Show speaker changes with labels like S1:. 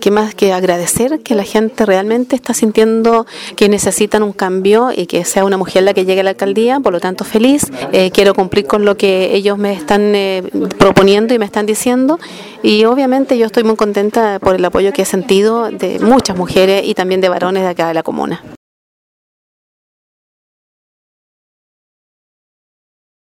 S1: que más que agradecer que la gente realmente está sintiendo que necesitan un cambio y que sea una mujer la que llegue a la alcaldía, por lo tanto feliz, eh, quiero cumplir con lo que ellos me están eh, proponiendo y me están diciendo. Y obviamente yo estoy muy contenta por el apoyo que he sentido de muchas mujeres y también de varones de acá de la comuna.